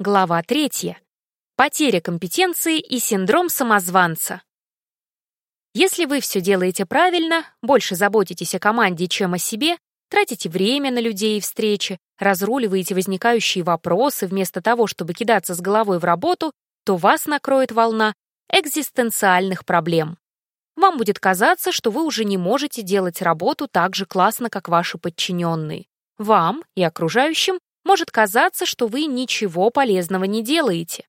Глава третья. Потеря компетенции и синдром самозванца. Если вы все делаете правильно, больше заботитесь о команде, чем о себе, тратите время на людей и встречи, разруливаете возникающие вопросы вместо того, чтобы кидаться с головой в работу, то вас накроет волна экзистенциальных проблем. Вам будет казаться, что вы уже не можете делать работу так же классно, как ваши подчиненные. Вам и окружающим может казаться, что вы ничего полезного не делаете.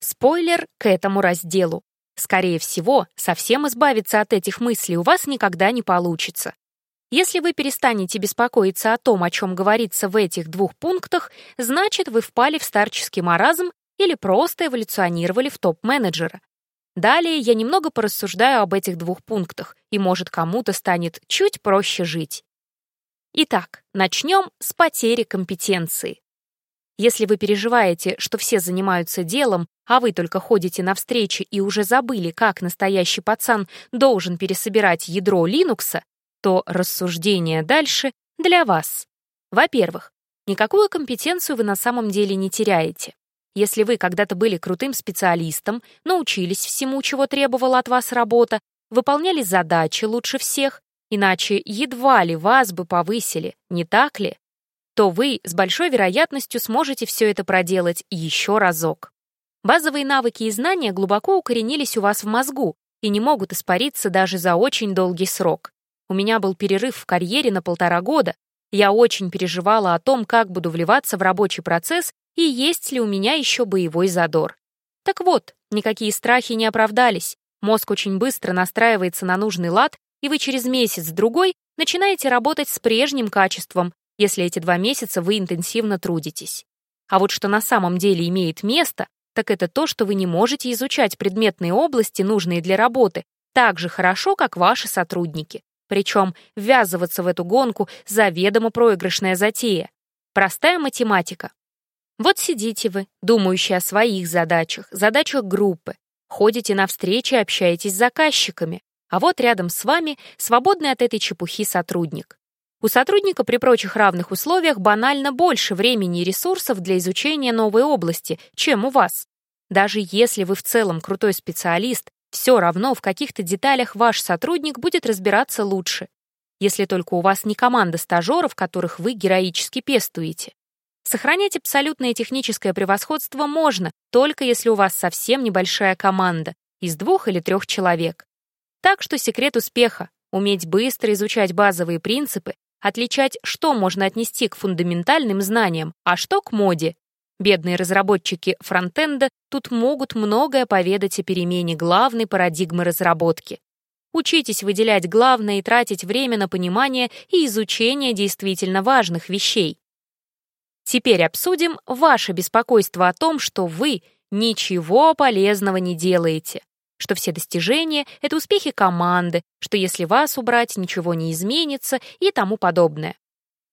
Спойлер к этому разделу. Скорее всего, совсем избавиться от этих мыслей у вас никогда не получится. Если вы перестанете беспокоиться о том, о чем говорится в этих двух пунктах, значит, вы впали в старческий маразм или просто эволюционировали в топ-менеджера. Далее я немного порассуждаю об этих двух пунктах, и, может, кому-то станет чуть проще жить. Итак, начнем с потери компетенции. Если вы переживаете, что все занимаются делом, а вы только ходите на встречи и уже забыли, как настоящий пацан должен пересобирать ядро Linux, то рассуждение дальше для вас. Во-первых, никакую компетенцию вы на самом деле не теряете. Если вы когда-то были крутым специалистом, научились всему, чего требовала от вас работа, выполняли задачи лучше всех, иначе едва ли вас бы повысили, не так ли? То вы с большой вероятностью сможете все это проделать еще разок. Базовые навыки и знания глубоко укоренились у вас в мозгу и не могут испариться даже за очень долгий срок. У меня был перерыв в карьере на полтора года. Я очень переживала о том, как буду вливаться в рабочий процесс и есть ли у меня еще боевой задор. Так вот, никакие страхи не оправдались. Мозг очень быстро настраивается на нужный лад и вы через месяц-другой начинаете работать с прежним качеством, если эти два месяца вы интенсивно трудитесь. А вот что на самом деле имеет место, так это то, что вы не можете изучать предметные области, нужные для работы, так же хорошо, как ваши сотрудники. Причем ввязываться в эту гонку заведомо проигрышная затея. Простая математика. Вот сидите вы, думающие о своих задачах, задачах группы, ходите на встречи, общаетесь с заказчиками, а вот рядом с вами свободный от этой чепухи сотрудник. У сотрудника при прочих равных условиях банально больше времени и ресурсов для изучения новой области, чем у вас. Даже если вы в целом крутой специалист, все равно в каких-то деталях ваш сотрудник будет разбираться лучше, если только у вас не команда стажеров, которых вы героически пестуете. Сохранять абсолютное техническое превосходство можно, только если у вас совсем небольшая команда, из двух или трех человек. Так что секрет успеха — уметь быстро изучать базовые принципы, отличать, что можно отнести к фундаментальным знаниям, а что к моде. Бедные разработчики фронтенда тут могут многое поведать о перемене главной парадигмы разработки. Учитесь выделять главное и тратить время на понимание и изучение действительно важных вещей. Теперь обсудим ваше беспокойство о том, что вы ничего полезного не делаете что все достижения — это успехи команды, что если вас убрать, ничего не изменится и тому подобное.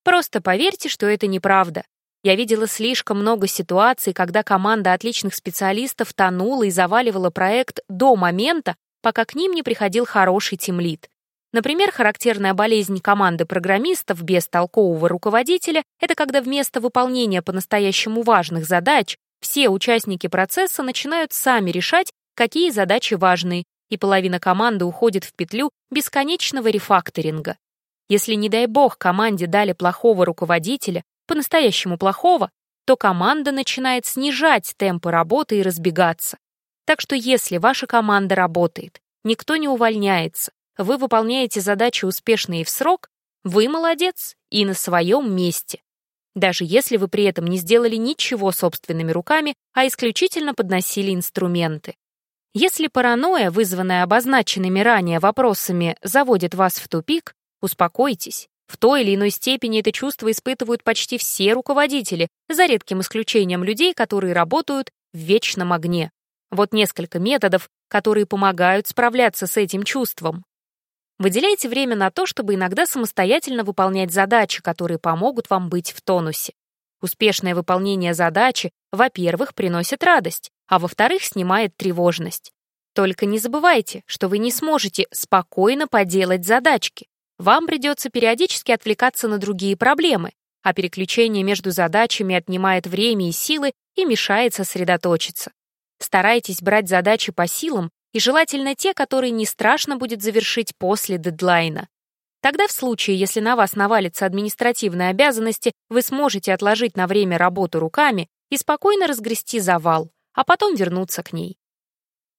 Просто поверьте, что это неправда. Я видела слишком много ситуаций, когда команда отличных специалистов тонула и заваливала проект до момента, пока к ним не приходил хороший тимлид. Например, характерная болезнь команды программистов без толкового руководителя — это когда вместо выполнения по-настоящему важных задач все участники процесса начинают сами решать, какие задачи важны, и половина команды уходит в петлю бесконечного рефакторинга. Если, не дай бог, команде дали плохого руководителя, по-настоящему плохого, то команда начинает снижать темпы работы и разбегаться. Так что если ваша команда работает, никто не увольняется, вы выполняете задачи успешно и в срок, вы молодец и на своем месте. Даже если вы при этом не сделали ничего собственными руками, а исключительно подносили инструменты. Если паранойя, вызванная обозначенными ранее вопросами, заводит вас в тупик, успокойтесь. В той или иной степени это чувство испытывают почти все руководители, за редким исключением людей, которые работают в вечном огне. Вот несколько методов, которые помогают справляться с этим чувством. Выделяйте время на то, чтобы иногда самостоятельно выполнять задачи, которые помогут вам быть в тонусе. Успешное выполнение задачи, во-первых, приносит радость, а во-вторых, снимает тревожность. Только не забывайте, что вы не сможете спокойно поделать задачки. Вам придется периодически отвлекаться на другие проблемы, а переключение между задачами отнимает время и силы и мешает сосредоточиться. Старайтесь брать задачи по силам и желательно те, которые не страшно будет завершить после дедлайна. Тогда в случае, если на вас навалятся административные обязанности, вы сможете отложить на время работу руками и спокойно разгрести завал, а потом вернуться к ней.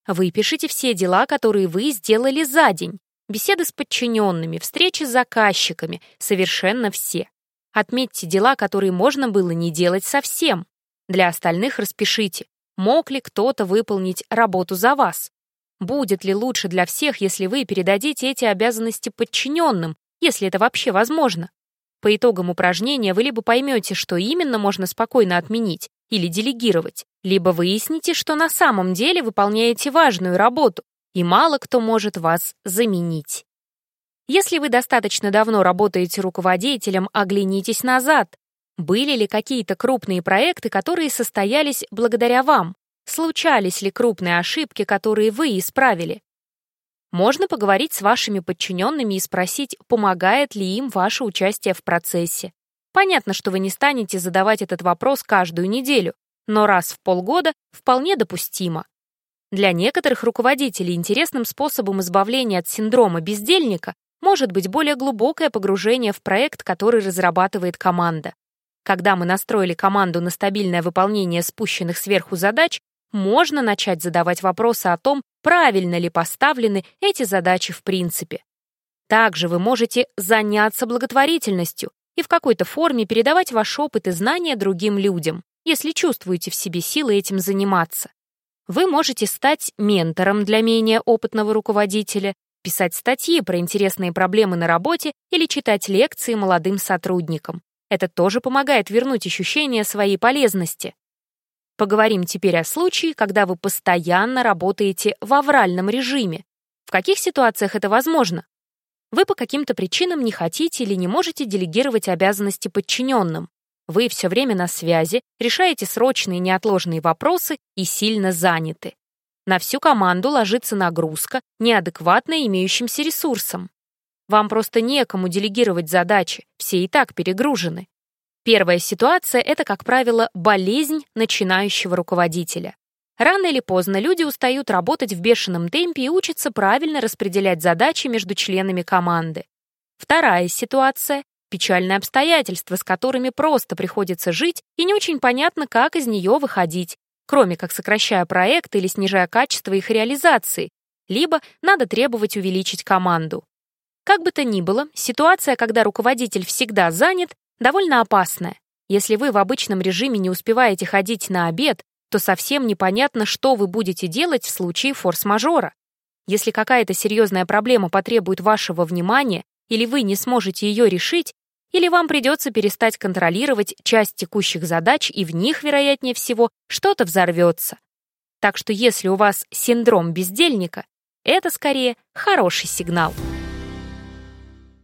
Выпишите все дела, которые вы сделали за день. Беседы с подчиненными, встречи с заказчиками, совершенно все. Отметьте дела, которые можно было не делать совсем. Для остальных распишите, мог ли кто-то выполнить работу за вас. Будет ли лучше для всех, если вы передадите эти обязанности подчиненным, если это вообще возможно? По итогам упражнения вы либо поймете, что именно можно спокойно отменить или делегировать, либо выясните, что на самом деле выполняете важную работу, и мало кто может вас заменить. Если вы достаточно давно работаете руководителем, оглянитесь назад. Были ли какие-то крупные проекты, которые состоялись благодаря вам? Случались ли крупные ошибки, которые вы исправили? Можно поговорить с вашими подчиненными и спросить, помогает ли им ваше участие в процессе. Понятно, что вы не станете задавать этот вопрос каждую неделю, но раз в полгода вполне допустимо. Для некоторых руководителей интересным способом избавления от синдрома бездельника может быть более глубокое погружение в проект, который разрабатывает команда. Когда мы настроили команду на стабильное выполнение спущенных сверху задач, можно начать задавать вопросы о том, правильно ли поставлены эти задачи в принципе. Также вы можете заняться благотворительностью и в какой-то форме передавать ваш опыт и знания другим людям, если чувствуете в себе силы этим заниматься. Вы можете стать ментором для менее опытного руководителя, писать статьи про интересные проблемы на работе или читать лекции молодым сотрудникам. Это тоже помогает вернуть ощущение своей полезности. Поговорим теперь о случае, когда вы постоянно работаете в авральном режиме. В каких ситуациях это возможно? Вы по каким-то причинам не хотите или не можете делегировать обязанности подчиненным. Вы все время на связи, решаете срочные неотложные вопросы и сильно заняты. На всю команду ложится нагрузка, неадекватная имеющимся ресурсам. Вам просто некому делегировать задачи, все и так перегружены. Первая ситуация — это, как правило, болезнь начинающего руководителя. Рано или поздно люди устают работать в бешеном темпе и учатся правильно распределять задачи между членами команды. Вторая ситуация — печальные обстоятельства, с которыми просто приходится жить, и не очень понятно, как из нее выходить, кроме как сокращая проекты или снижая качество их реализации, либо надо требовать увеличить команду. Как бы то ни было, ситуация, когда руководитель всегда занят, довольно опасная. Если вы в обычном режиме не успеваете ходить на обед, то совсем непонятно, что вы будете делать в случае форс-мажора. Если какая-то серьезная проблема потребует вашего внимания, или вы не сможете ее решить, или вам придется перестать контролировать часть текущих задач, и в них, вероятнее всего, что-то взорвется. Так что если у вас синдром бездельника, это скорее хороший сигнал.